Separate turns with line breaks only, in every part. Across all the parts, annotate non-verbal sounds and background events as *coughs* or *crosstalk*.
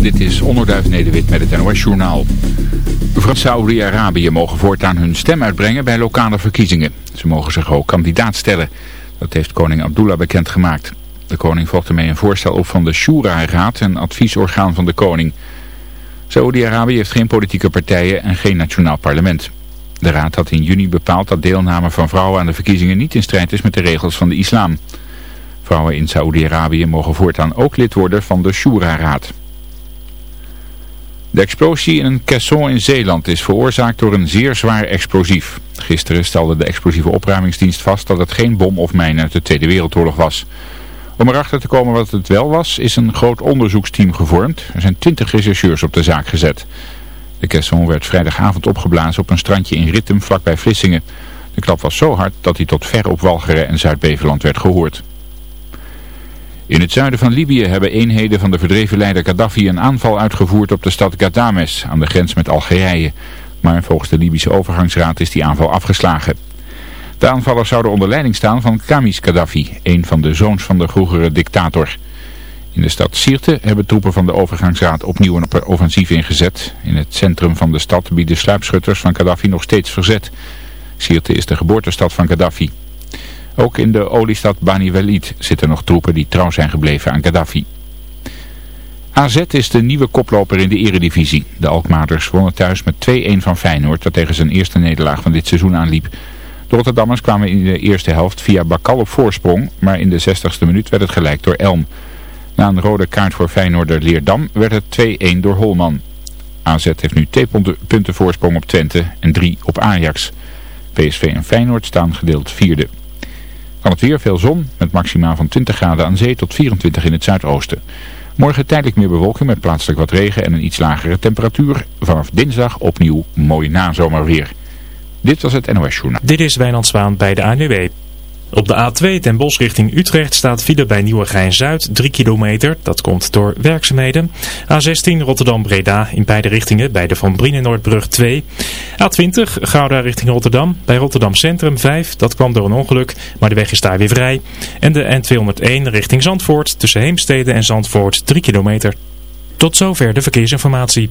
Dit is Onderduif Nederwit met het NOS Journaal. Van Saudi-Arabië mogen voortaan hun stem uitbrengen bij lokale verkiezingen. Ze mogen zich ook kandidaat stellen. Dat heeft koning Abdullah bekendgemaakt. De koning volgt ermee een voorstel op van de Shura-raad, een adviesorgaan van de koning. Saudi-Arabië heeft geen politieke partijen en geen nationaal parlement. De raad had in juni bepaald dat deelname van vrouwen aan de verkiezingen niet in strijd is met de regels van de islam. Vrouwen in Saoedi-Arabië mogen voortaan ook lid worden van de Shura-raad. De explosie in een caisson in Zeeland is veroorzaakt door een zeer zwaar explosief. Gisteren stelde de explosieve opruimingsdienst vast dat het geen bom of mijn uit de Tweede Wereldoorlog was. Om erachter te komen wat het wel was, is een groot onderzoeksteam gevormd. Er zijn twintig rechercheurs op de zaak gezet. De caisson werd vrijdagavond opgeblazen op een strandje in Rittem vlakbij Vlissingen. De klap was zo hard dat hij tot ver op Walcheren en Zuid-Beveland werd gehoord. In het zuiden van Libië hebben eenheden van de verdreven leider Gaddafi een aanval uitgevoerd op de stad Ghadames aan de grens met Algerije. Maar volgens de Libische overgangsraad is die aanval afgeslagen. De aanvallers zouden onder leiding staan van Kamis Gaddafi, een van de zoons van de vroegere dictator. In de stad Sirte hebben troepen van de overgangsraad opnieuw een offensief ingezet. In het centrum van de stad bieden sluipschutters van Gaddafi nog steeds verzet. Sirte is de geboortestad van Gaddafi. Ook in de oliestad Bani Walid zitten nog troepen die trouw zijn gebleven aan Gaddafi. AZ is de nieuwe koploper in de eredivisie. De Alkmaarders wonnen thuis met 2-1 van Feyenoord dat tegen zijn eerste nederlaag van dit seizoen aanliep. De Rotterdammers kwamen in de eerste helft via Bakal op voorsprong, maar in de 60ste minuut werd het gelijk door Elm. Na een rode kaart voor Feyenoorder Leerdam werd het 2-1 door Holman. AZ heeft nu 2 punten voorsprong op Twente en 3 op Ajax. PSV en Feyenoord staan gedeeld vierde. Van het weer veel zon, met maximaal van 20 graden aan zee tot 24 in het zuidoosten. Morgen tijdelijk meer bewolking met plaatselijk wat regen en een iets lagere temperatuur. Vanaf dinsdag opnieuw mooi nazomerweer. Dit was het NOS Journaal.
Dit is Wijnand Zwaan bij de ANWB. Op de A2 ten Bos richting Utrecht staat file bij Nieuwegein-Zuid 3 kilometer. Dat komt door werkzaamheden. A16 Rotterdam-Breda in beide richtingen bij de Van Brienenoordbrug 2. A20 Gouda richting Rotterdam bij Rotterdam Centrum 5. Dat kwam door een ongeluk, maar de weg is daar weer vrij. En de N201 richting Zandvoort tussen Heemstede en Zandvoort 3 kilometer. Tot zover de verkeersinformatie.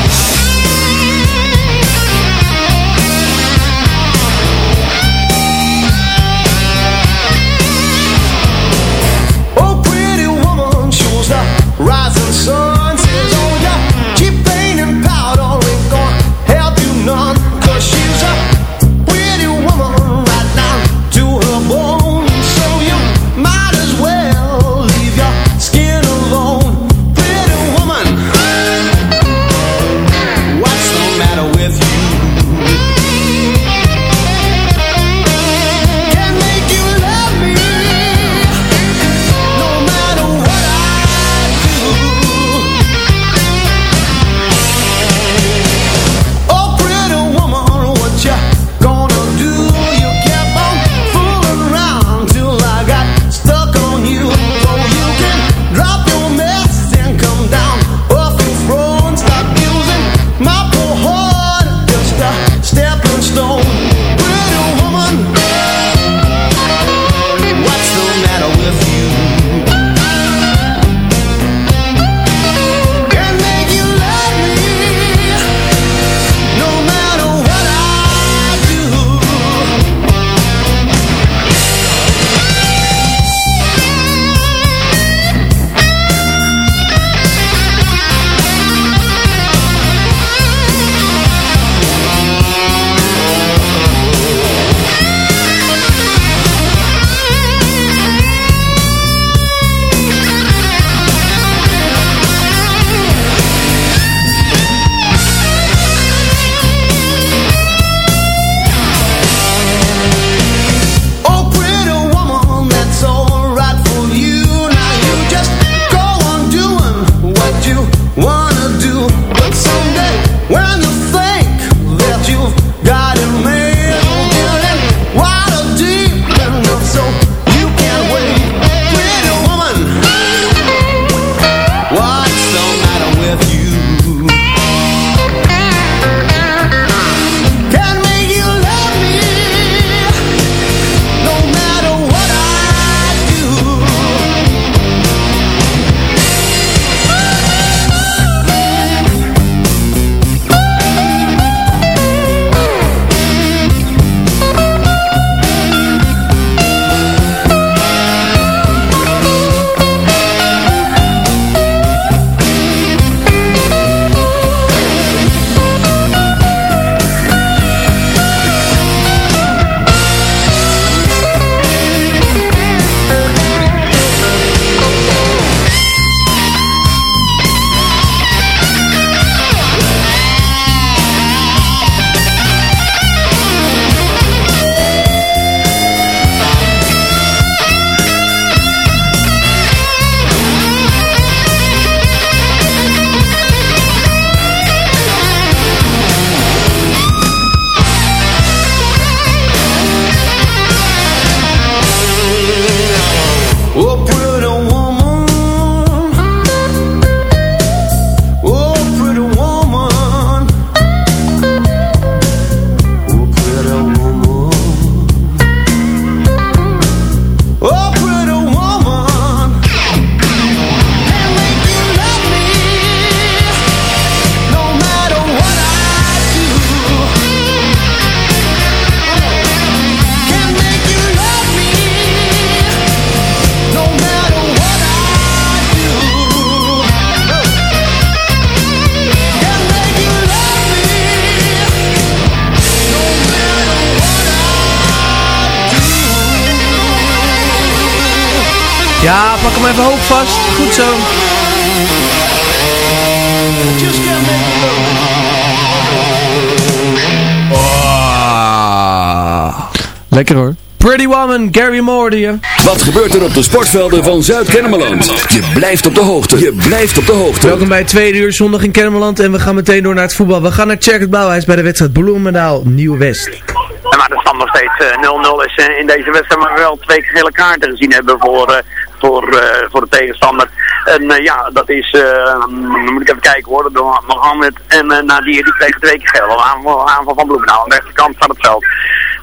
The
even hoog vast. Goed zo.
Lekker hoor.
Pretty Woman, Gary Moore hier.
Wat gebeurt er op de sportvelden van Zuid-Kennemerland? Je blijft op de hoogte. Je blijft op de hoogte.
Welkom bij het tweede uur zondag in Kennemerland en we gaan meteen door naar het voetbal. We gaan naar Tjerk het Blauwhuis bij de wedstrijd Bloemendaal Nieuw-West.
Ja, maar de stand nog steeds eh, 0-0 is eh, in deze wedstrijd maar wel twee gele kaarten gezien hebben voor, eh, voor, eh, voor de tegenstander. En eh, ja, dat is, eh, dan moet ik even kijken hoor, door Mohammed en Nadir, die kregen twee keer geel. Aanval, aanval van Bloemendaal aan de rechterkant van het veld.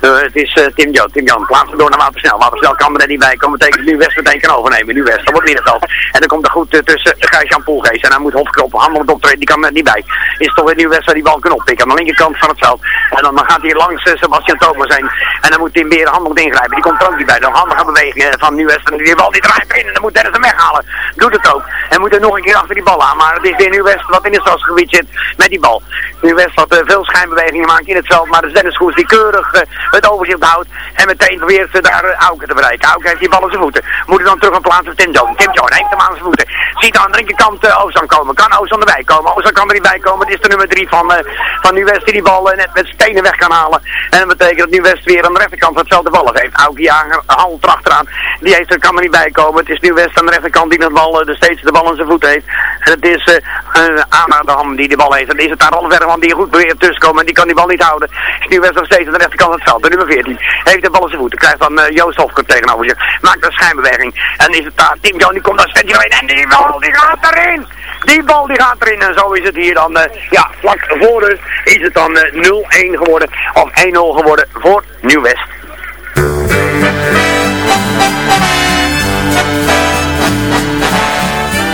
Eh, het is eh, Tim Jo, Tim Jan, plaatsen door naar Watersnel. Watersnel kan er niet bij komen, betekent nu West meteen kan overnemen. Nu West, dat wordt middenveld. En dan komt er goed eh, tussen Gijs-Jan Poelgeest. En hij moet Hofkroppen, handelend optreden, die kan er niet bij. Is toch weer nu West waar die bal kan oppikken aan de linkerkant van het veld. En dan, dan gaat hij langs Sebastian Thomas heen. En dan moet Tim Beren handelend ingrijpen. Die komt er ook niet bij. Dan handige bewegingen van nu West. En die bal die draait in en dan moet Dennis hem weghalen. Doet het ook. En moet er nog een keer achter die bal aan. Maar het is weer nu West wat in het stadsgebied zit met die bal. Nu West wat veel schijnbewegingen maakt in het veld. Maar is Dennis Goes die keurig het overzicht houdt. En meteen probeert ze daar Auken te bereiken. Auken heeft die bal in zijn voeten. Moet er dan terug een plaats voor Tim Jones. Tim Jones heeft hem aan zijn voeten. Ziet aan de linkerkant uh, Ozan komen. Kan Ozan erbij komen? Ozan kan er niet bij komen. Het is de nummer 3 van, uh, van Nu West die die bal uh, net met stenen weg kan halen. En dat betekent dat Nu West weer aan de rechterkant van hetzelfde ballen heeft. Auken jager, halt erachteraan. Die heeft, er kan er niet bij komen. Het is Nu West aan de rechterkant die de bal, dus steeds de bal in zijn voeten heeft. En het is uh, Anna de Ham die de bal heeft. En is het daar Alverman die goed probeert tussen komen. En die kan die bal niet houden. Is Nu West nog steeds aan de rechterkant van het veld. De nummer 14 heeft de bal in zijn voeten. Krijgt dan uh, Joost Hofkert tegenover zich. Maakt een schijnbeweging. En is het daar Tim Jones die komt daar steeds erin. En die bal die gaat erin. Die bal die gaat erin en zo is het hier dan, uh, ja, vlak voor rust is het dan uh, 0-1 geworden, of 1-0 geworden voor Nieuw-West.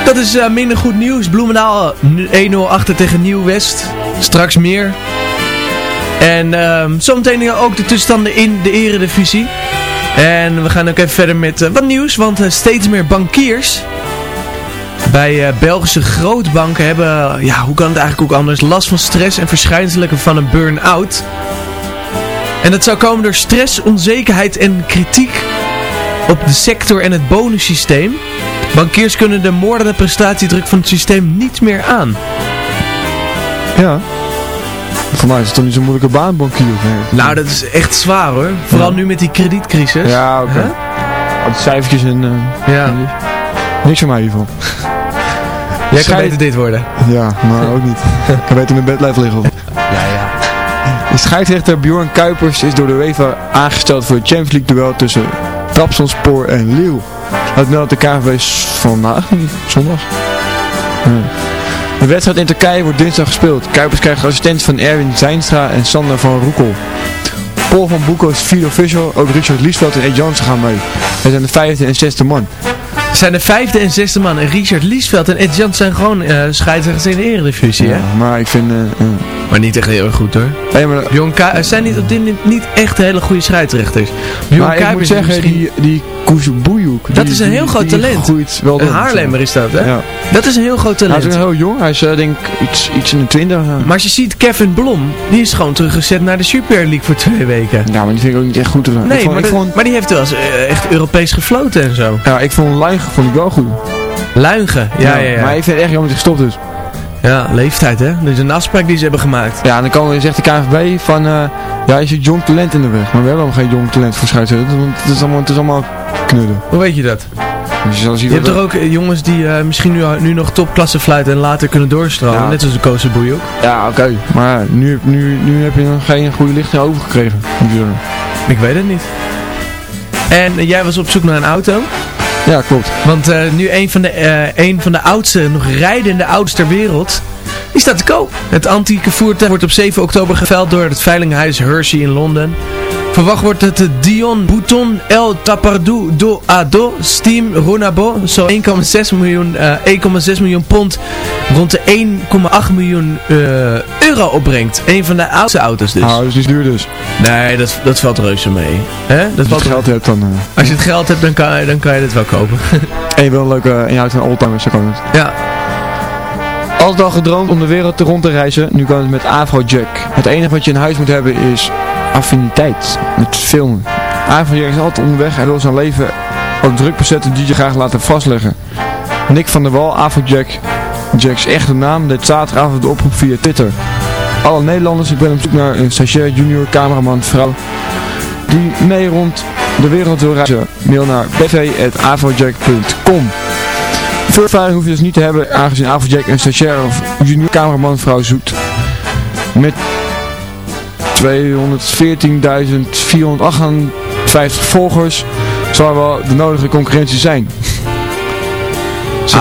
Dat is uh, minder goed nieuws. Bloemendaal 1-0 achter tegen Nieuw-West. Straks meer. En uh, zometeen ook de tussenstanden in de eredivisie. En we gaan ook even verder met uh, wat nieuws, want uh, steeds meer bankiers bij uh, Belgische grootbanken hebben, ja hoe kan het eigenlijk ook anders, last van stress en verschijnselen van een burn-out. En dat zou komen door stress, onzekerheid en kritiek op de sector en het bonussysteem. Bankiers kunnen de moordende prestatiedruk van het systeem niet meer aan.
Ja. Voor mij is het toch niet zo'n moeilijke baan, bankier? Nee.
Nou, dat is echt zwaar hoor. Vooral ja. nu met die kredietcrisis.
Ja, oké. Okay. Huh? Cijfertjes en... Uh,
ja.
Niks van mij hiervan. *laughs*
Jij kan beter dit worden.
Ja, maar ook niet. Ik *laughs* kan beter in mijn bed blijven liggen.
ja, ja.
De scheidsrechter Bjorn Kuipers is door de UEFA aangesteld voor het Champions League duel tussen Trabzonspor en Lille. Dat meldt de KVB vandaag, niet *laughs* zondag. Ja. De wedstrijd in Turkije wordt dinsdag gespeeld. Kuipers krijgt assistentie van Erwin Zijnstra en Sander van Roekel. Paul van Boekel is vierde official, ook Richard Liesveld en Ed Jansen gaan mee. Het zijn de vijfde en zesde man.
Het zijn de vijfde en zesde man. En Richard Liesveld en Ed Jansen zijn gewoon uh, scheidsrechters in de eredivisie,
ja,
hè?
maar ik vind... Uh, uh.
Maar niet echt heel erg goed, hoor.
Hey, maar...
Bjorn zijn niet op dit moment niet echt hele goede scheidsrechters.
Bjorn maar ik moet zeggen, misschien... die, die
Dat is een heel groot talent.
Wel
een Haarlemmer is dat, hè?
Ja.
Dat is een heel groot talent.
Hij is heel jong. Hij is uh, denk ik iets, iets in de twintig.
Maar als je ziet Kevin Blom, die is gewoon teruggezet naar de Super League voor twee weken.
Ja, maar die vind ik ook niet echt goed.
Nee,
vond,
maar,
vond...
maar die heeft wel eens uh, echt Europees gefloten en zo.
Ja, ik vond Luigen vond ik wel goed.
Luigen, ja, ja, ja,
Maar ik vind het echt jammer dat hij gestopt is.
Ja, leeftijd hè. Dat is een afspraak die ze hebben gemaakt.
Ja, en dan kan, zegt de KNVB van, uh, ja, je zit jong talent in de weg. Maar we hebben geen jong talent voor scheidsrechter. Want het is allemaal, het is allemaal knudden.
Hoe weet je dat?
Dus je,
je hebt er ook uh, jongens die uh, misschien nu, nu nog topklasse fluiten en later kunnen doorstromen. Ja. Net zoals de Koos Boejoek.
Ja, oké. Okay. Maar nu, nu, nu heb je nog geen goede lichting overgekregen.
Ik weet het niet. En jij was op zoek naar een auto?
Ja, klopt.
Want uh, nu een van, de, uh, een van de oudste, nog rijdende auto's ter wereld, die staat te koop. Het antieke voertuig wordt op 7 oktober geveld door het veilinghuis Hershey in Londen. Verwacht wordt het de Dion Bouton El Tapardou do Ado Steam Ronabo zo 1,6 miljoen, uh, 1,6 miljoen pond rond de 1,8 miljoen euro opbrengt. Een van de oudste auto's dus.
Nou, dus is duur dus.
Nee, dat, dat valt reuze mee. Hè? Dat
Als je het geld hebt dan... Uh... *laughs*
Als je het geld hebt dan kan, dan kan je dit wel kopen. *laughs*
en je wil een leuke, en je houdt van oldtimers, dan kan het.
Ja.
Altijd al gedroomd om de wereld rond te reizen, nu kan het met Afrojack. Het enige wat je in huis moet hebben is affiniteit met filmen. Afrojack is altijd onderweg, hij wil zijn leven als druk bezette DJ graag laten vastleggen. Nick van der Wal, Afrojack, Jack's echte naam, deed zaterdagavond de oproep via Twitter. Alle Nederlanders, ik ben op zoek naar een stagiair, junior, cameraman, vrouw die mee rond de wereld wil reizen. Mail naar bv.avojack.com Veel ervaring hoef je dus niet te hebben, aangezien Avojack een stagiair of junior cameraman vrouw zoekt. Met 214.458 volgers zal er wel de nodige concurrentie zijn.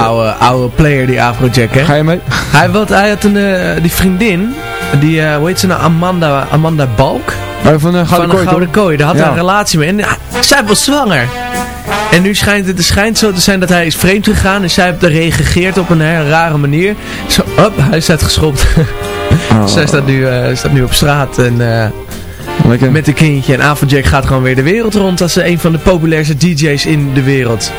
Oude, oude player die Afrojack, hè?
Ga je mee?
Hij, wat, hij had een, eh, die vriendin, die, eh, hoe heet ze nou, Amanda, Amanda Balk?
Maar van de Gouden
van de Gouden? Kooi, daar had
Ja.
hij een relatie mee. En ja, zij was zwanger. En nu schijnt het, het schijnt zo te zijn dat hij is vreemd gegaan en zij heeft gereageerd op een rare manier. Zo, op, hij is uitgeschopt. *laughs*
Oh.
zij staat nu, eh, staat nu op straat en eh,
Lekker.
met een kindje. En Afrojack gaat gewoon weer de wereld rond als een van de populairste DJ's in de wereld.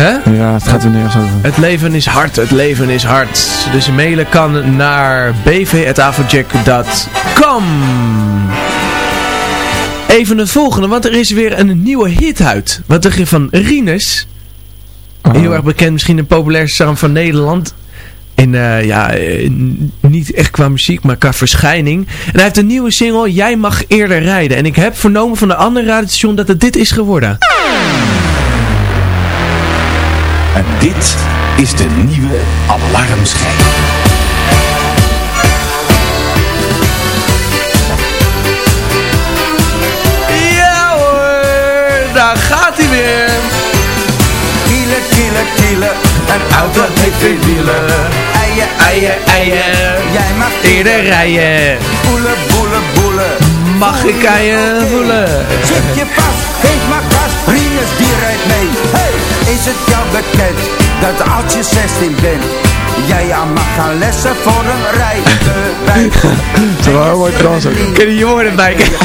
Hè?
Ja, het gaat er nergens over.
Het leven is hard, het leven is hard. Dus mailen kan naar bv.avondjack.com Even het volgende, want er is weer een nieuwe hit uit. Wat er van Rinus. Heel erg bekend, misschien de populairste zanger van Nederland. In, eh, ja, eh, niet echt qua muziek, maar qua verschijning. En hij heeft een nieuwe single, Jij mag eerder rijden. En ik heb vernomen van de andere radiostation dat het dit is geworden.
En dit is de nieuwe
hoor, daar gaat hij weer.
Kielen, kielen, kielen. Een auto heeft vier wielen. Jij mag
Eerder rijden.
boelen, boelen, boelen.
Mag ik aan je voelen?
Zit je vast, geef maar gas. Rinus die rijdt mee. Hey, is het jou bekend dat als je 16 bent, jij aan mag gaan lessen voor een rijbewijs? *laughs*
Zo mooi trouwens ook.
Kun je woorden bij?
kunnen.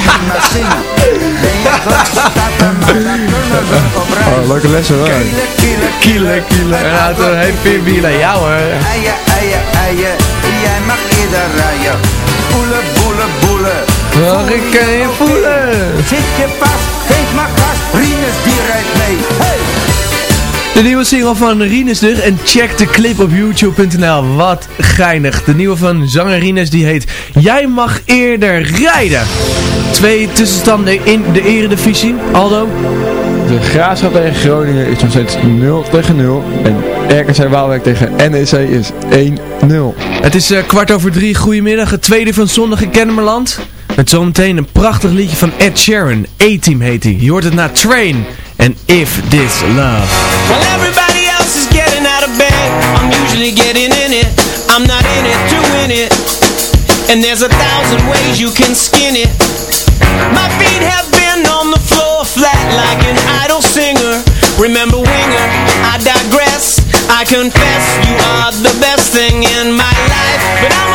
Oh, leuke lessen wel.
Kielen, kielen,
Kielen. Een auto vier wielen. Ja hoor.
Jij mag eerder rijden. Boelen, boelen, boelen.
Mag ik aan je voelen?
Zit je vast, geef maar gas, Rinus die rijdt mee. Hey!
De nieuwe single van Rinus dus. En check de clip op youtube.nl. Wat geinig. De nieuwe van zanger Rinus die heet Jij mag eerder rijden. Twee tussenstanden in de eredivisie. Aldo.
De Graafschap tegen Groningen is nog steeds 0 tegen 0. En RKC Waalwijk tegen NEC is 1-0.
Het is eh, kwart over drie. Goedemiddag. Het tweede van zondag in Kennemerland. Met zometeen een prachtig liedje van Ed Sheeran. A-Team heet hij. Je hoort het na Train. En If This Love.
Well, everybody else is getting out of bed. I'm usually getting in it. I'm not in it to win it. And there's a thousand ways you can confess you are the best thing in my life. But I'm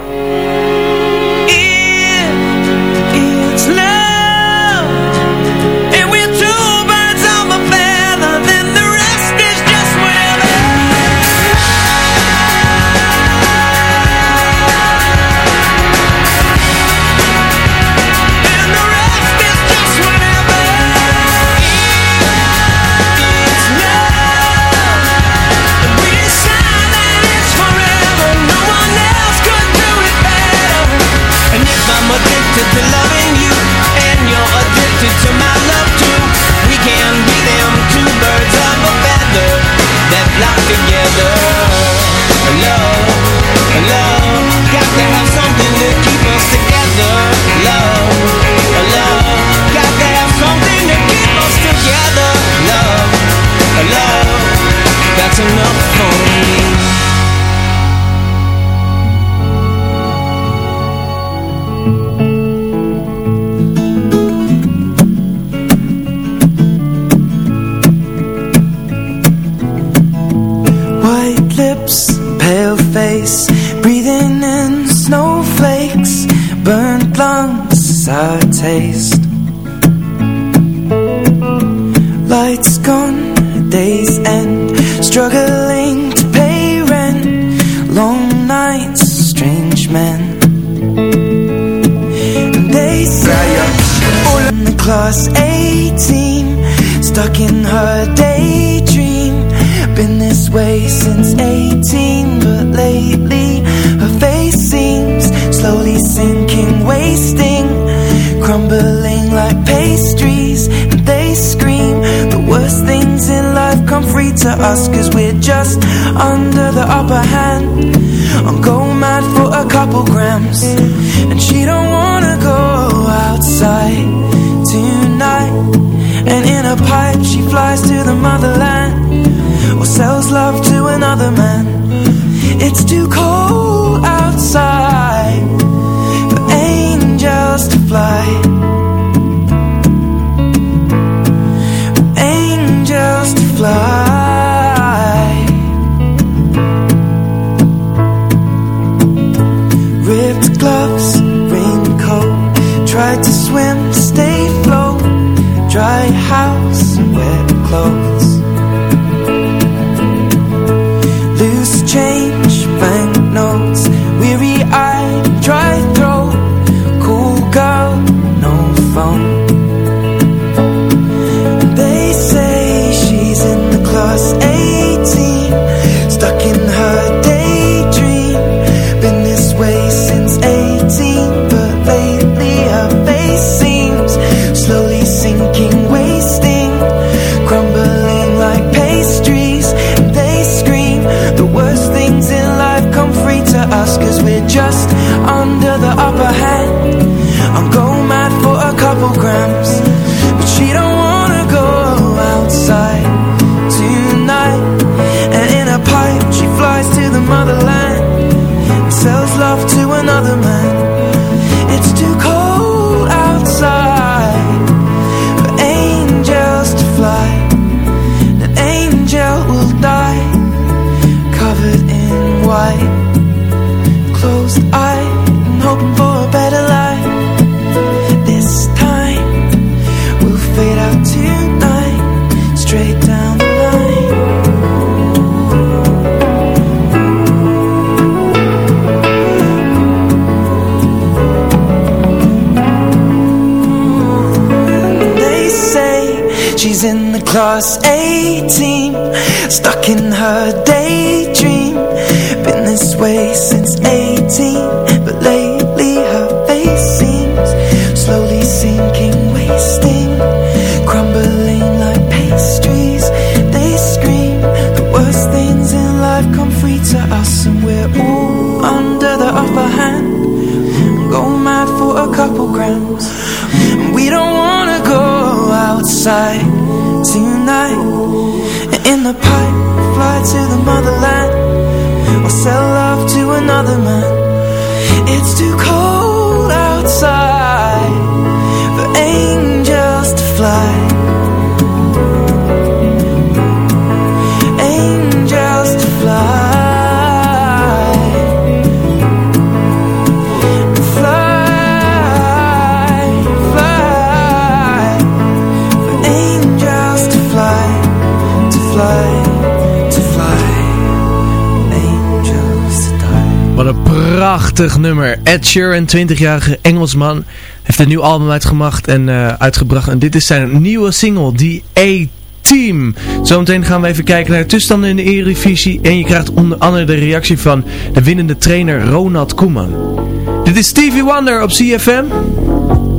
Prachtig nummer. Ed Sheeran, 20-jarige Engelsman, heeft een nieuw album uitgemacht en eh, uitgebracht. En dit is zijn nieuwe single, The A-Team. Zometeen gaan we even kijken naar de tussenstanden in de Eredivisie. En je krijgt onder andere de reactie van de winnende trainer Ronald Koeman. Dit is Stevie Wonder op CFM.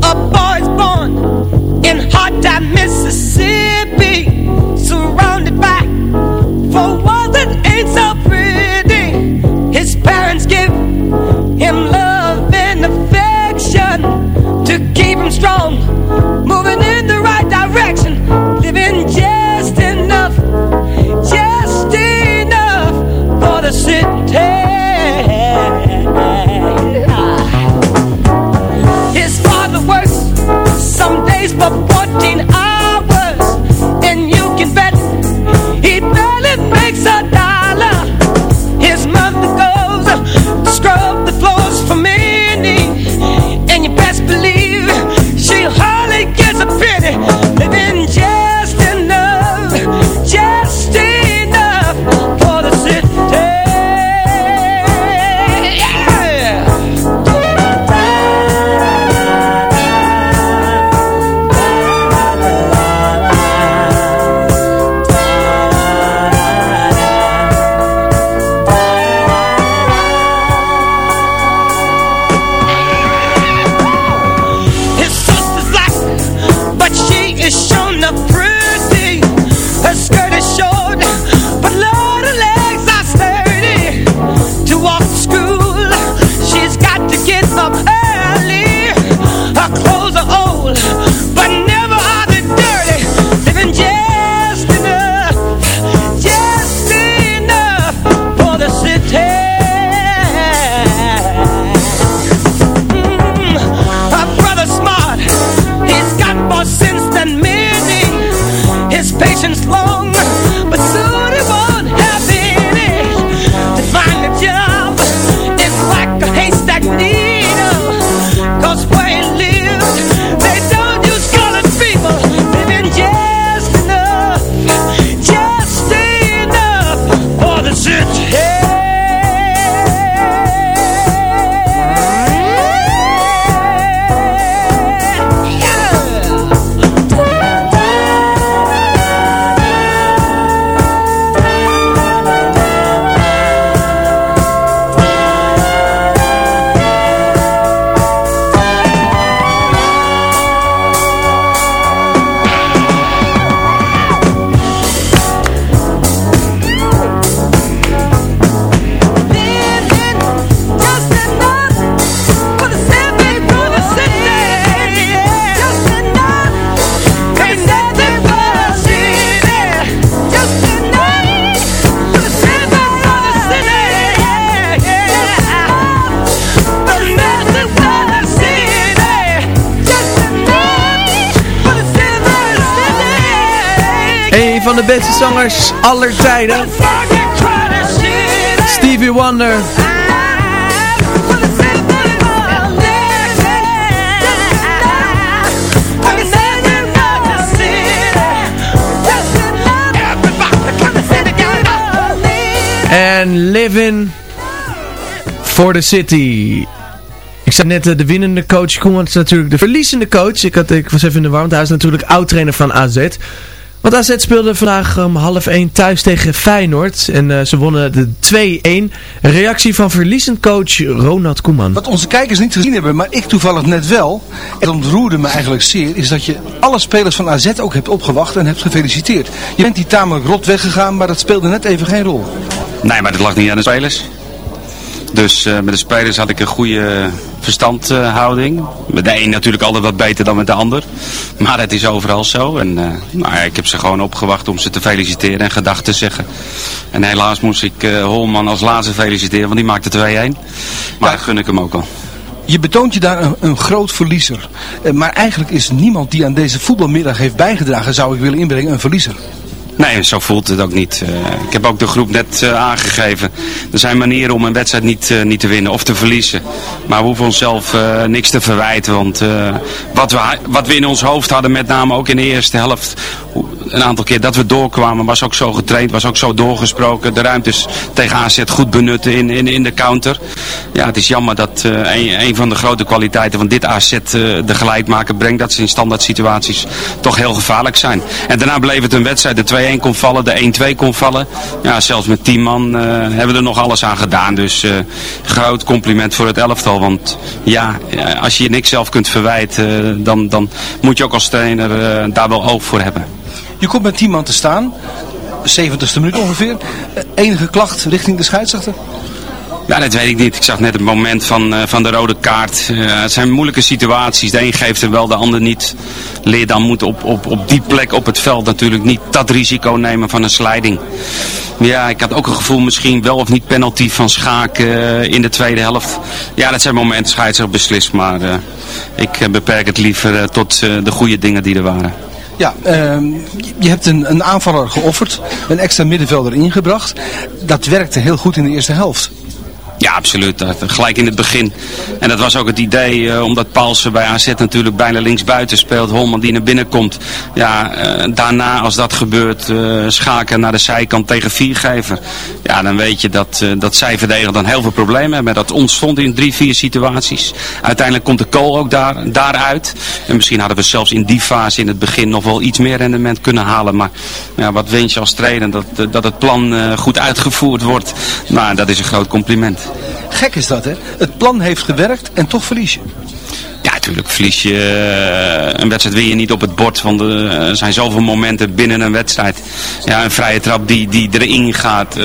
A boy's born in hot Mississippi, strong,
Een van de beste zangers aller tijden. Stevie Wonder. En Living for the City. Ik zei net eh, de winnende coach Koeman is natuurlijk de verliezende coach. Ik, had, ik was even in de war, want hij is natuurlijk oud-trainer van AZ. Want AZ speelde vandaag om half 1 thuis tegen Feyenoord. En eh, ze wonnen de 2-1. Een reactie van verliezend coach Ronald Koeman.
Wat onze kijkers niet gezien hebben, maar ik toevallig net wel. En dat ontroerde me eigenlijk zeer, is dat je alle spelers van AZ ook hebt opgewacht en hebt gefeliciteerd. Je bent die tamelijk rot weggegaan, maar dat speelde net even geen rol.
Nee, maar dat lag niet aan de spelers. Dus eh, met de spelers had ik een goede verstandhouding. met de een natuurlijk altijd wat beter dan met de ander. Maar het is overal zo. En uh, nou ja, ik heb ze gewoon opgewacht om ze te feliciteren en gedachten te zeggen. En helaas moest ik uh, Holman als laatste feliciteren, want die maakte 2-1. Maar dat gun ik hem ook al.
Je betoont je daar een, een groot verliezer. Eh, maar eigenlijk is niemand die aan deze voetbalmiddag heeft bijgedragen, zou ik willen inbrengen, een verliezer.
Nee, zo voelt het ook niet. Uh, ik heb ook de groep net uh, aangegeven. Er zijn manieren om een wedstrijd niet, uh, niet te winnen of te verliezen. Maar we hoeven onszelf niks te verwijten. Want wat, we, wat we in ons hoofd hadden, met name ook in de eerste helft, een aantal keer dat we doorkwamen, was ook zo getraind, was ook zo doorgesproken. De ruimtes tegen AZ goed benutten in, in, in de counter. Ja, het is jammer dat een, een van de grote kwaliteiten van dit AZ de gelijkmaker brengt. Dat ze in standaard situaties toch heel gevaarlijk zijn. En daarna bleef het een wedstrijd, de 2-1 kon vallen, de 1-2 kon vallen. Ja, zelfs met 10 man uh, hebben we er nog alles aan gedaan. Dus uh, groot compliment voor het elftal. Want ja, als je niks zelf kunt verwijten, dan, dan moet je ook als trainer daar wel oog voor hebben.
Je komt met 10 man te staan, 70ste minuut ongeveer. Enige klacht richting de scheidsrechter?
Ja, dat weet ik niet. Ik zag net het moment van, uh, van de rode kaart. Uh, het zijn moeilijke situaties. De een geeft hem wel, de ander niet. Leer dan moet op, op, op die plek op het veld natuurlijk niet dat risico nemen van een slijding. Ja, ik had ook een gevoel misschien wel of niet penalty van Schaak uh, in de tweede helft. Ja, dat zijn momenten scheidsrechter beslist. Maar ik beperk het liever tot de goede dingen die er waren.
Ja, uh, je hebt een, een aanvaller geofferd, een extra middenvelder ingebracht. Dat werkte heel goed in de eerste helft.
Ja, absoluut. Gelijk in het begin. En dat was ook het idee, uh, omdat Paulsen bij AZ natuurlijk bijna linksbuiten speelt. Holman die naar binnen komt. Ja, uh, daarna als dat gebeurt, uh, schaken naar de zijkant tegen Viergever. Ja, dan weet je dat, dat zij verdedigen dan heel veel problemen hebben. Dat ontstond in drie, vier situaties. Uiteindelijk komt de kool ook daar, daaruit. En misschien hadden we zelfs in die fase in het begin nog wel iets meer rendement kunnen halen. Maar ja, wat wens je als trainer? Dat, dat het plan goed uitgevoerd wordt. Maar dat is een groot compliment.
Gek is dat, hè? Het plan heeft gewerkt en toch verlies je.
Ja, natuurlijk verlies je een wedstrijd win je niet op het bord. Want er zijn zoveel momenten binnen een wedstrijd. Ja, een vrije trap die, die erin gaat. Uh,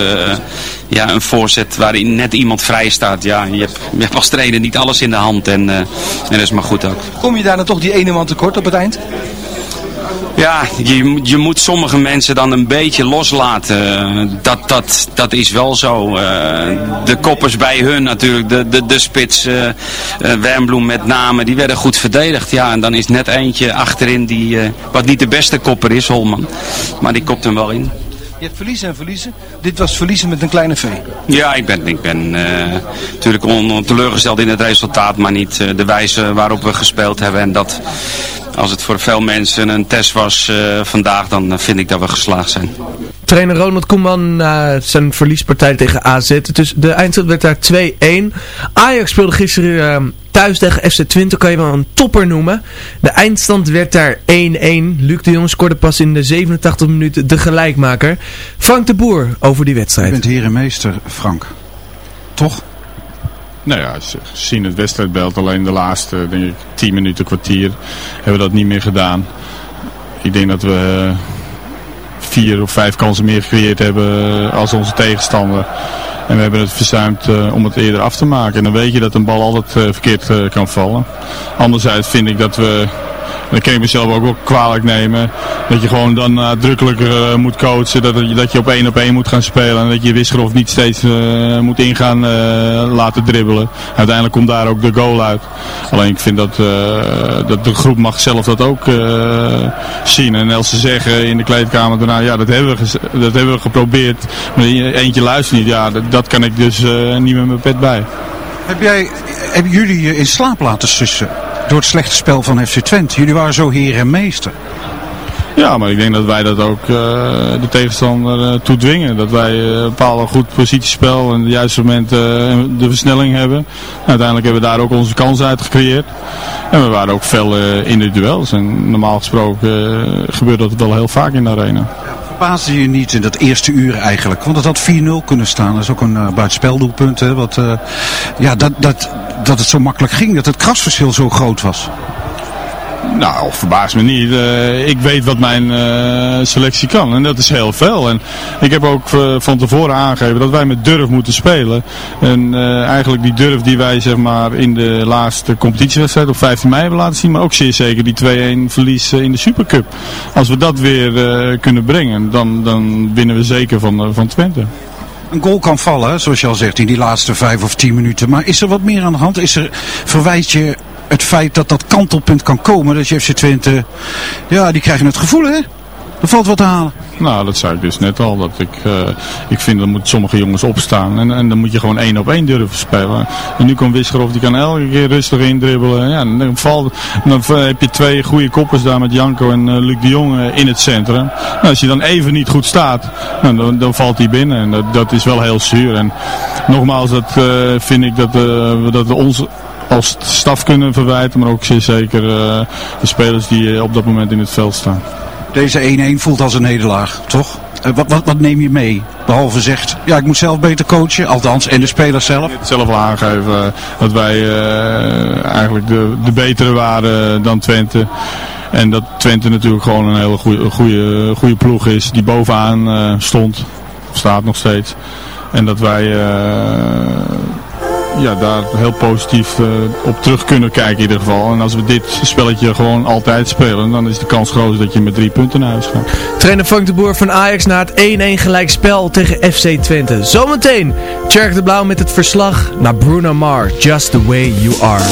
ja, een voorzet waarin net iemand vrij staat. Ja, je hebt, je hebt als trainer niet alles in de hand. En, uh, en dat is maar goed ook.
Kom je daar dan toch die ene man tekort op het eind?
Ja, je, je moet sommige mensen dan een beetje loslaten. Dat, dat, dat is wel zo. Uh, de koppers bij hun natuurlijk, de, de, de spits, uh, uh, Wernbloem met name, die werden goed verdedigd. Ja, en dan is net eentje achterin die, wat niet de beste kopper is, Holman. Maar die kopt hem wel in.
Je hebt verliezen en verliezen. Dit was verliezen met een kleine V.
Ja, ik ben, ik ben uh, natuurlijk on, on teleurgesteld in het resultaat, maar niet uh, de wijze waarop we gespeeld hebben. En dat als het voor veel mensen een test was uh, vandaag, dan vind ik dat we geslaagd zijn.
Trainer Ronald Koeman na zijn verliespartij tegen AZ. Dus de eindstand werd daar 2-1. Ajax speelde gisteren uh, thuis tegen FC Twente, kan je wel een topper noemen. De eindstand werd daar 1-1. Luc de Jong scoorde pas in de 87 minuten de gelijkmaker. Frank de Boer over die wedstrijd.
Je bent heer en meester, Frank. Toch?
Nou ja, gezien het wedstrijdbeeld, alleen de laatste, denk ik, 10 minuten, kwartier, hebben we dat niet meer gedaan. Ik denk dat we vier of vijf kansen meer gecreëerd hebben als onze tegenstander. En we hebben het verzuimd uh, om het eerder af te maken. En dan weet je dat een bal altijd verkeerd kan vallen. Anderzijds vind ik dat we dat kan ik mezelf ook wel kwalijk nemen. Dat je gewoon dan nadrukkelijker uh, moet coachen. Dat, dat je op één op één moet gaan spelen. En dat je Wisgerhof niet steeds uh, moet ingaan uh, laten dribbelen. Uiteindelijk komt daar ook de goal uit. Alleen ik vind dat, dat de groep mag zelf dat ook zien. En als ze zeggen in de kleedkamer daarna, ja dat hebben we, dat hebben we geprobeerd. Maar eentje luistert niet. Ja, dat, dat kan ik dus niet met mijn pet bij.
Heb jij, hebben jullie je in slaap laten sussen? Door het slechte spel van FC Twente. Jullie waren zo heer en meester.
Ja, maar ik denk dat wij dat ook uh, de tegenstander uh, toe dwingen. Dat wij uh, een bepaald goed positiespel en op het juiste moment de versnelling hebben. Uiteindelijk hebben we daar ook onze kans uit gecreëerd. En we waren ook fel in de duels. En normaal gesproken gebeurt dat wel heel vaak in de arena.
Verbaasde je niet in dat eerste uur eigenlijk? Want het had 4-0 kunnen staan. Dat is ook een uh, buitenspeldoelpunt. Hè, wat, uh, ja, dat, dat, dat het zo makkelijk ging. Dat het krasverschil zo groot was.
Nou, verbaast me niet. Eh, ik weet wat mijn eh, selectie kan en dat is heel veel. En ik heb ook eh, van tevoren aangegeven dat wij met durf moeten spelen. En eigenlijk die durf die wij zeg maar in de laatste competitiewedstrijd op 15 mei hebben laten zien. Maar ook zeer zeker die 2-1 verlies in de Supercup. Als we dat weer kunnen brengen, dan, dan winnen we zeker van, van Twente.
Een goal kan vallen, zoals je al zegt, in die laatste vijf of tien minuten. Maar is er wat meer aan de hand? Is er, verwijt je het feit dat dat kantelpunt kan komen, dat je FC Twente, ja, die krijgen het gevoel, hè? Er valt wat te halen.
Nou, dat zei ik dus net al. Dat ik, uh, ik vind dat sommige jongens opstaan. En, en dan moet je gewoon één op één durven spelen. En nu kan Wisgerhoff, die kan elke keer rustig indribbelen. Ja, dan, valt, dan heb je twee goede koppers daar met Janko en uh, Luc de Jong uh, in het centrum. Nou, als je dan even niet goed staat, nou, dan, dan valt hij binnen. En dat, dat is wel heel zuur. En nogmaals, dat vind ik dat, dat ons als staf kunnen verwijten, maar ook zeer zeker uh, de spelers die uh, op dat moment in het veld staan.
Deze 1-1 voelt als een nederlaag, toch? Uh, wat, wat, wat neem je mee? Behalve zegt, ja ik moet zelf beter coachen, althans, en de spelers zelf.
Ik zelf al aangeven dat wij eigenlijk de, de betere waren dan Twente. En dat Twente natuurlijk gewoon een hele goede, goede, goede ploeg is die bovenaan stond, staat nog steeds. En dat wij ja, daar heel positief uh, op terug kunnen kijken in ieder geval. En als we dit spelletje gewoon altijd spelen, dan is de kans groot dat je met drie punten naar huis gaat.
Trainer Frank de Boer van Ajax na het 1-1 gelijkspel tegen FC Twente. Zometeen Tjerk de Blauw met het verslag naar Bruno Mars, Just The Way You Are.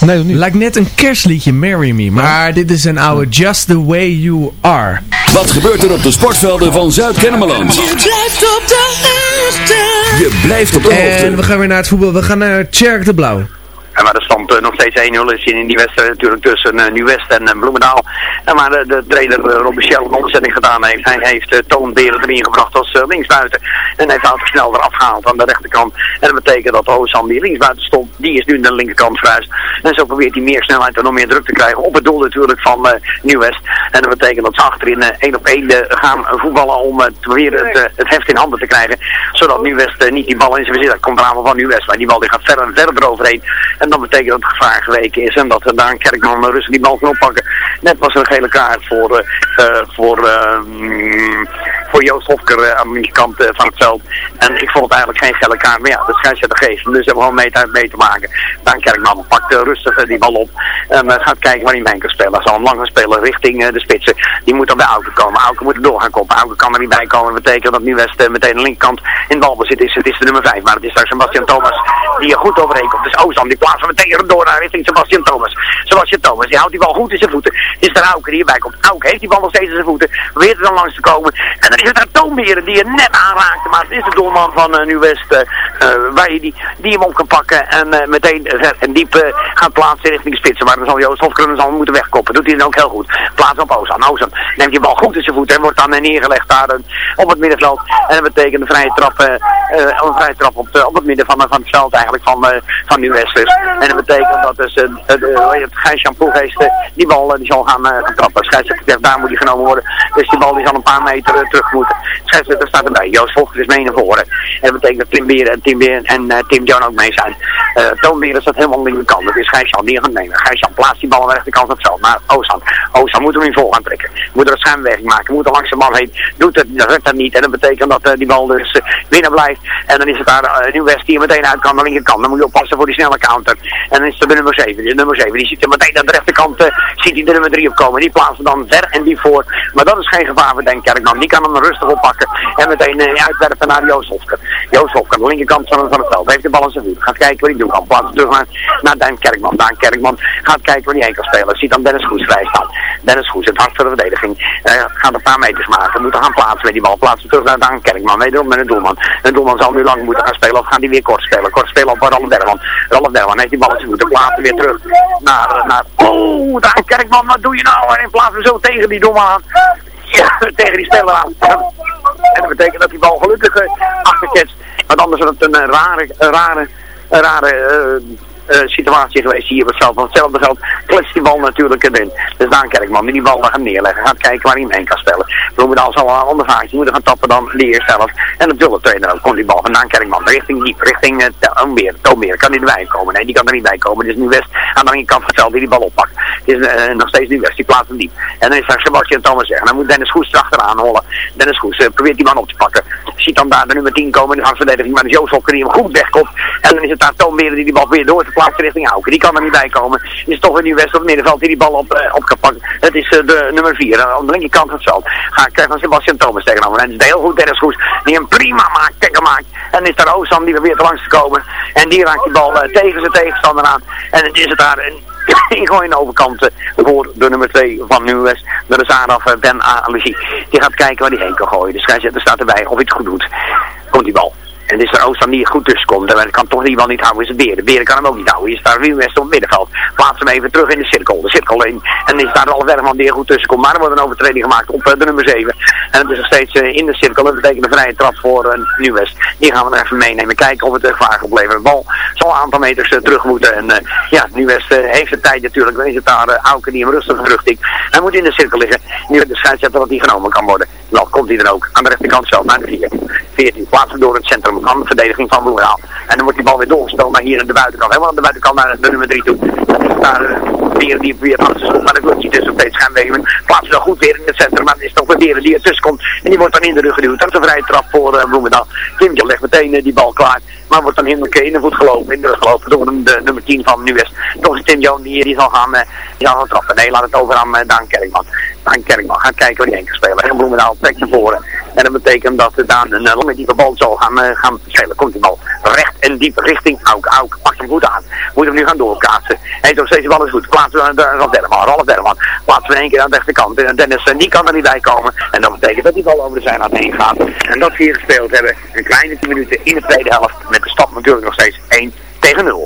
Nee, nog niet.
Lijkt net een kerstliedje, Marry Me. Maar dit is een oude Just The Way You Are.
Wat gebeurt er op de sportvelden van Zuid-Kennemerland?
Je blijft op de hoogte.
Je blijft op de hoogte.
En we gaan weer naar het voetbal. We gaan naar Tjerk de Blauw.
En waar de stand eh, nog steeds 1-0 is in die wedstrijd natuurlijk tussen eh, Nieuw-West en eh, Bloemendaal. En waar de, de trainer uh, Rob Michel een omzetting gedaan heeft. Hij heeft uh, Toon Beren erin gebracht als uh, linksbuiten. En heeft Wouter snel eraf gehaald aan de rechterkant. En dat betekent dat Ozan die linksbuiten stond, die is nu naar de linkerkant verhuisd. En zo probeert hij meer snelheid en nog meer druk te krijgen op het doel natuurlijk van Nieuw-West. En dat betekent dat ze achterin één op één gaan voetballen om te het, het, heft in handen te krijgen. Zodat Nieuw-West niet die bal in zijn bezit heeft. Komt er van Nieuw-West, maar die bal die gaat verder en verder eroverheen. En dat betekent dat het gevaar geweken is en dat daar een Kerkman rustig die bal kan oppakken. Net was er een gele kaart voor, uh, voor, uh, voor Joost Hofker aan de linkerkant van het veld. En ik vond het eigenlijk geen gele kaart, maar ja, de scheidsrechter geeft dus hebben we gewoon mee, mee te maken. Daan Kerkman pakt rustig die bal op en gaat kijken waar hij mee kan spelen. Hij zal hem lang gaan spelen richting de spitsen. Die moet dan bij Auken komen. Auken moet er door gaan koppen. Auken kan er niet bij komen. Dat betekent dat nu West meteen de linkerkant in balbezit is. Het is de nummer 5, maar het is daar Sebastian Thomas die er goed overheen komt. Dus Ozan die plaatsen meteen door naar richting Sebastian Thomas. Sebastian Thomas, die houdt die bal goed in zijn voeten. Is er Auken die erbij komt. Auken heeft die bal nog steeds in zijn voeten. Probeert er dan langs te komen. En dan is het daar Toonberen die er net aanraakte. Maar het is de doelman van uh, Nu-West. Uh, waar je die, die hem op kan pakken. En meteen en diep gaat plaatsen richting de spitsen. Maar dan zal Joost Hofkrunnen zal moeten wegkoppen. Doet hij dan ook heel goed. Plaats op Ozan. Ozan neemt die bal goed in zijn voeten. En wordt dan neergelegd daar op het middenveld. En dat betekent een vrije trap, een vrije trap op, op het midden van, van het veld eigenlijk van, van Nu-West. Dus. En dat betekent dat dus het Gijs Jan die bal die zal gaan, trappen. Scheidsrechter daar moet die genomen worden. Dus die bal die zal een paar meter terug moeten. Scheidsrechter staat erbij. Joost Vochter is mee naar voren. En dat betekent dat Tim Beer en Tim, Beer en Tim John ook mee zijn. Toon Beer staat helemaal aan de linkerkant. Dat is Gijs Jan die gaat nemen. Gijs Jan plaatst die bal aan de rechterkant het veld. Maar Ozan. Ozan moet hem in vol gaan trekken. Moet er een schijnbeweging maken. Moet er langs de man heen. Doet het, lukt dat niet. En dat betekent dat die bal dus binnen blijft. En dan is het daar uh, Nieuw-West die er meteen uit kan aan de linkerkant. Dan moet je oppassen voor die snelle counter. En dan is het de nummer 7. De nummer 7 die ziet er meteen aan de rechterkant. Uh, ziet hij de nummer 3 opkomen. Die plaatsen dan ver en die voor. Maar dat is geen gevaar voor Denkerkman. Die kan hem rustig oppakken. En meteen uh, uitwerpen naar Joost Hofker. Joost Hofker de linkerkant van, van het veld. Heeft de bal in zijn voet. Gaat kijken wat hij doen kan. Plaatsen terug naar, naar Daan Kerkman. Daan Kerkman gaat kijken waar hij heen kan spelen. Ziet dan Dennis Goes vrij staan. Dennis Goes, het hart voor de verdediging. Uh, gaat een paar meters maken. Moeten gaan plaatsen met die bal. Plaatsen terug naar Daan Kerkman. Wederom met een doelman. Een doelman zal nu lang moeten gaan spelen. Of gaan die weer kort spelen. Kort spelen op Ralf Bergman. Ralf Bergman heeft die bal in zijn voeten. Plaatsen weer terug naar, naar... Oh, Daan Kerkman, wat doe je nou? En in plaats van zo tegen die doelman. Ja, *laughs* tegen die speler aan. En dat betekent dat die bal gelukkig uh, achterketst. Want anders was het een uh, rare, rare, rare uh, situatie geweest hier op het veld. Van hetzelfde geld kletst die bal natuurlijk erin. Dus Daan Kerkman die die bal dan gaat neerleggen. Gaat kijken waar hij hem heen kan spelen. Bloemendaal zal een ander vaartje moeten gaan tappen dan Leer zelf. En dulle trainer. Komt die bal van Daan Kerkman richting diep, richting uh, Toonbeer. Toonbeer kan niet erbij komen. Nee, die kan er niet bij komen. Het is nu West aan de linkerkant van het veld die die bal oppakt. Het is uh, nog steeds nu West, die plaatst hem diep. En dan is daar Sebastian Thomas zeggen. Dan moet Dennis Goes erachteraan hollen. Dennis Goes probeert die man op te pakken. Ziet dan daar de nummer 10 komen in de gangverdediging. Maar de Joost die hem goed wegkomt. En dan is het daar Toonbeer die die bal weer door te plaatsen richting Auken. Die kan er niet bij komen. Is toch West op het middenveld die die bal op, uh, op kan pakken. Het is uh, de nummer 4 uh, aan de linkerkant van het veld. Ga ik van Sebastian Thomas tegenover. En het is heel goed Dennis Goes die hem prima maakt, tekken maakt. En is daar Ozan die te langs te komen. En die raakt die bal tegen zijn tegenstander aan. En het is het daar een *coughs* ingooi in de overkant voor de nummer 2 van NUWES. Dat is Araf Ben Alici. Die gaat kijken waar hij heen kan gooien. De scheidsrechter staat erbij of hij het goed doet. Komt die bal. En is er Oostan die goed tussenkomt. En kan toch bal niet houden, is het Beren. Beren kan hem ook niet houden. Is daar Wielwest op het middenveld. Plaats hem even terug in de cirkel. De cirkel in. En is daar al Werman die er goed tussenkomt. Maar er wordt een overtreding gemaakt op uh, de nummer 7. En het is nog steeds uh, in de cirkel. Dat betekent een vrije trap voor uh, Nieuwest. Die gaan we even meenemen. Kijken of het uh, gevaar oplevert. De bal zal een aantal meters terug moeten. En ja, Nieuwest heeft de tijd natuurlijk. Dan is het daar Auken die hem rustig terugtikt. Hij moet in de cirkel liggen. Nu de scheidsrechter dat die genomen kan worden. Nou, komt hij dan ook. Aan de rechterkant zelf naar de 4. 14. Plaatsen door het centrum van de verdediging van Bloemendaal. En dan wordt die bal weer doorgespeeld naar hier aan de buitenkant. Helemaal aan de buitenkant naar de nummer 3 toe. Dan is daar weer die weer achter stond. Maar dat lukt niet dus op steeds gaan. Plaatsen dan goed weer in het centrum. Maar het is toch weer Beren die ertussen komt. En die wordt dan in de rug geduwd. Dat is een vrije trap voor uh, Bloemendaal. Legt meteen uh, die bal klaar. Maar wordt dan in de voet gelopen. In de rug gelopen door de nummer 10 van NUS. Toch is Tim Joon die, die zal gaan, uh, die zal gaan trappen. Nee, laat het over aan uh, Daan Kerkman. Stijn Kerkman gaat kijken waar die heen kan spelen. En Bloemendaal trekt naar voren. En dat betekent dat er Daan een eh, lange diepe bal zal gaan, eh, gaan spelen. Komt die bal recht en diep richting Auk. Auk pakt hem goed aan. Moet hem nu gaan doorkaatsen. Hij nog steeds de bal is goed. Plaatsen we de Ralf Derman. Ralf Derman. Plaatsen we één keer aan de rechterkant. En Dennis eh, die kan er niet bij komen. En dat betekent dat die bal over de zijlijn heen gaat. En dat we hier gespeeld hebben. Een kleine 10 minuten in de tweede helft. Met de stap natuurlijk nog steeds 1 tegen 0.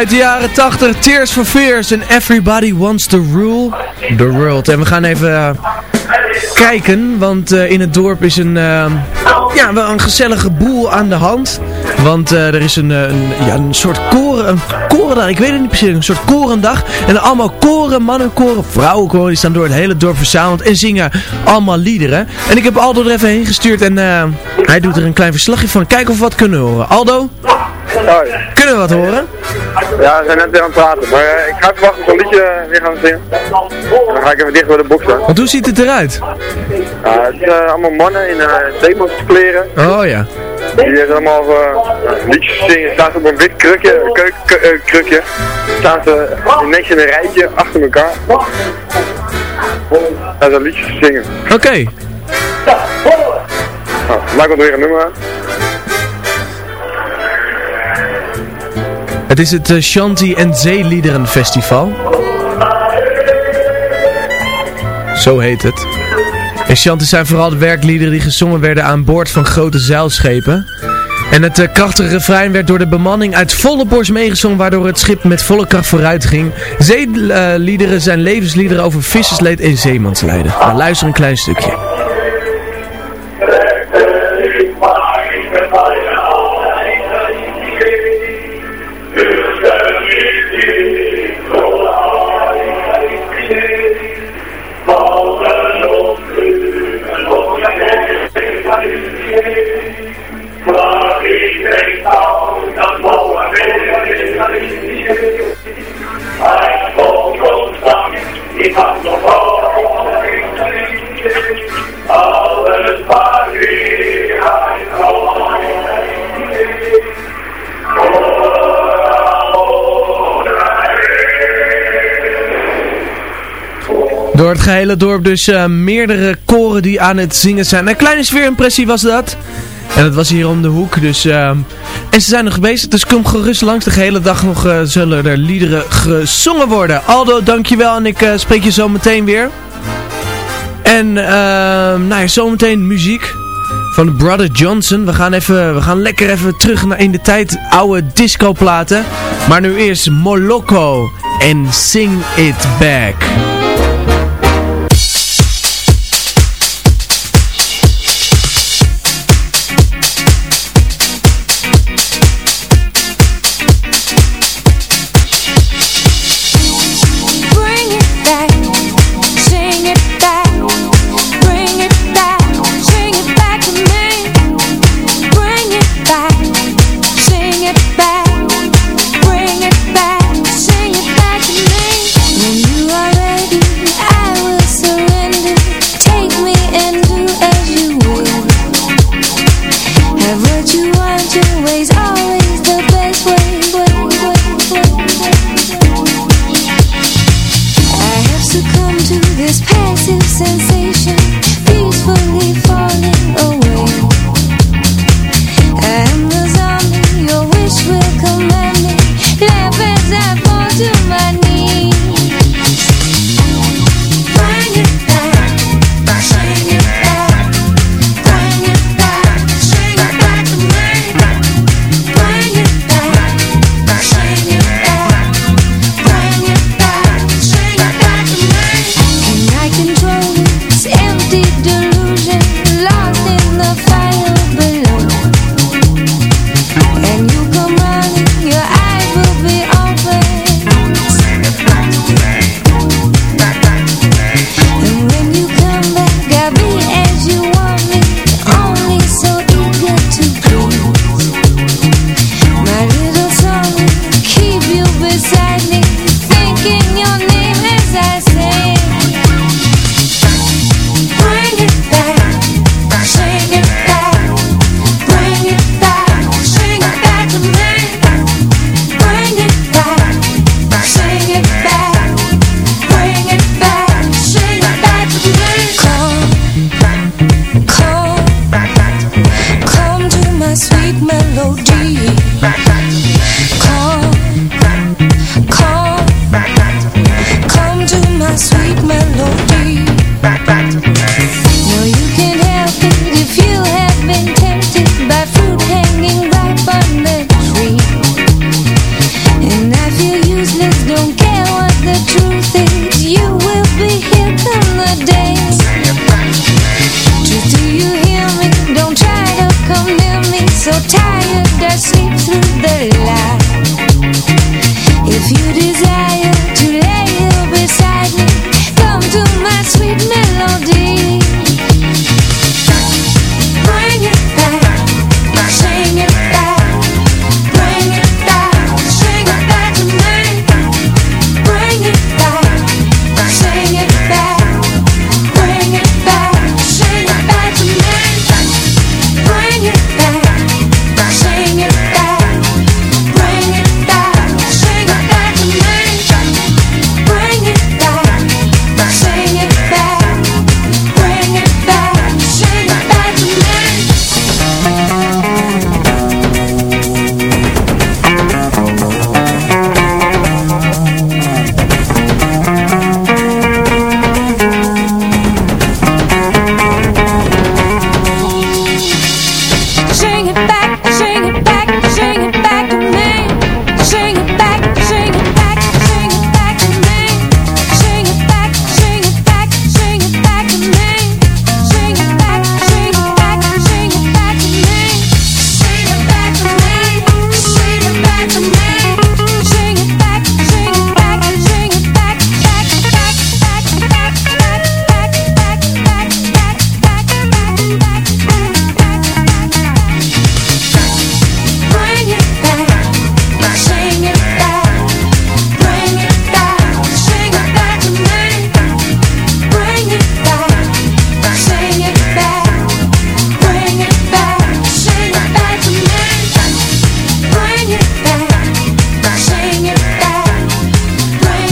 Uit de jaren 80, Tears for Fears en Everybody Wants to Rule the World. En we gaan even eh, kijken, want eh, in het dorp is een, eh, ja, wel een gezellige boel aan de hand. Want eh, er is een, een, ja, een soort koren, een korendag, ik weet het niet precies, een soort korendag. En allemaal koren, mannenkoren, vrouwenkoren, die staan door het hele dorp verzameld en zingen allemaal liederen. En ik heb Aldo er even heen gestuurd en hij doet er een klein verslagje van. Kijken of we wat kunnen horen. Aldo? Kunnen we wat horen?
Ja, we zijn net weer aan het praten. Maar eh, ik ga even wachten tot een liedje eh, weer gaan zingen. En dan ga ik even dicht bij de box staan.
Want hoe ziet het eruit?
Ja, het zijn allemaal mannen in uh, kleren.
Oh ja.
Die hebben allemaal liedjes zingen. Staan ze op een wit krukje, keuk, uh, krukje. Staan ze netjes in een rijtje achter elkaar. Ja, ze liedjes zingen.
Oké. Okay.
Nou, maak wat weer een nummer aan.
Het is het uh, Shanti en Zeeliederen Festival. Zo heet het. En Shanti zijn vooral de werkliederen die gezongen werden aan boord van grote zeilschepen. En het uh, krachtige refrein werd door de bemanning uit volle borst meegezongen, waardoor het schip met volle kracht vooruit ging. Zeeliederen zijn levensliederen over vissersleed en zeemanslijden. Maar luister een klein stukje. Het gehele dorp dus uh, meerdere koren die aan het zingen zijn. Een kleine sfeerimpressie was dat. En het was hier om de hoek, dus... Uh, en ze zijn nog bezig, dus kom gerust langs. De hele dag nog uh, zullen er liederen gezongen worden. Aldo, dankjewel en ik spreek je zo meteen weer. En nou ja, zometeen muziek van Brother Johnson. We gaan, even, we gaan lekker even terug naar in de tijd oude disco platen. Maar nu eerst Moloko en Sing It Back.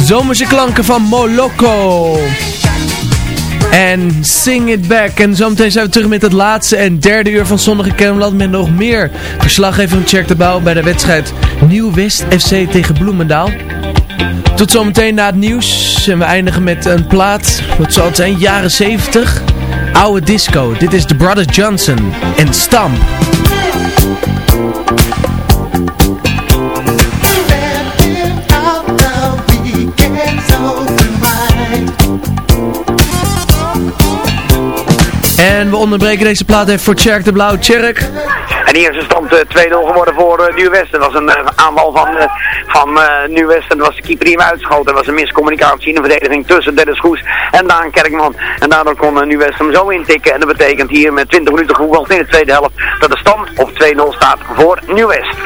Zomerse klanken van Moloko. En Sing It Back. En zometeen zijn we terug met het laatste en derde uur van Zonnige Kennemerland met nog meer verslaggever van Check de Bouw bij de wedstrijd Nieuw-West FC tegen Bloemendaal. Tot zometeen na het nieuws. En we eindigen met een plaat, wat zal het zijn, jaren 70. Oude disco. Dit is The Brothers Johnson en Stamp. En we onderbreken deze plaat even voor Tjerk de Blauw. Tjerk.
En hier is de stand eh, 2-0 geworden voor uh, Nieuw-West. Dat was een eh, aanval van, eh, van eh, Nieuw-West. En dat was de keeper die hem uitschoot. Er was een miscommunicatie in de verdediging tussen Dennis Goes en Daan Kerkman. En daardoor kon eh, Nieuw-West hem zo intikken. En dat betekent hier met 20 minuten gevoetbald in de tweede helft dat de stand op 2-0 staat voor Nieuw-West.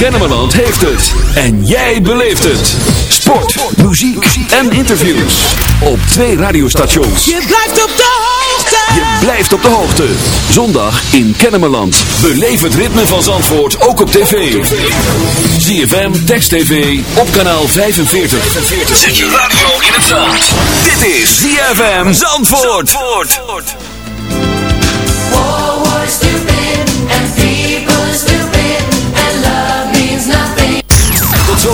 Fit.
Zuid-Kennemerland heeft het. En jij beleeft het. Sport, muziek en interviews. Op twee radiostations.
Je blijft op de hoogte.
Je blijft op de hoogte. Zondag in Kennemerland. Beleef het ritme van Zandvoort ook op tv. ZFM, Text TV, op kanaal 45. Zet je radio in het zand. Dit is ZFM Zandvoort.
War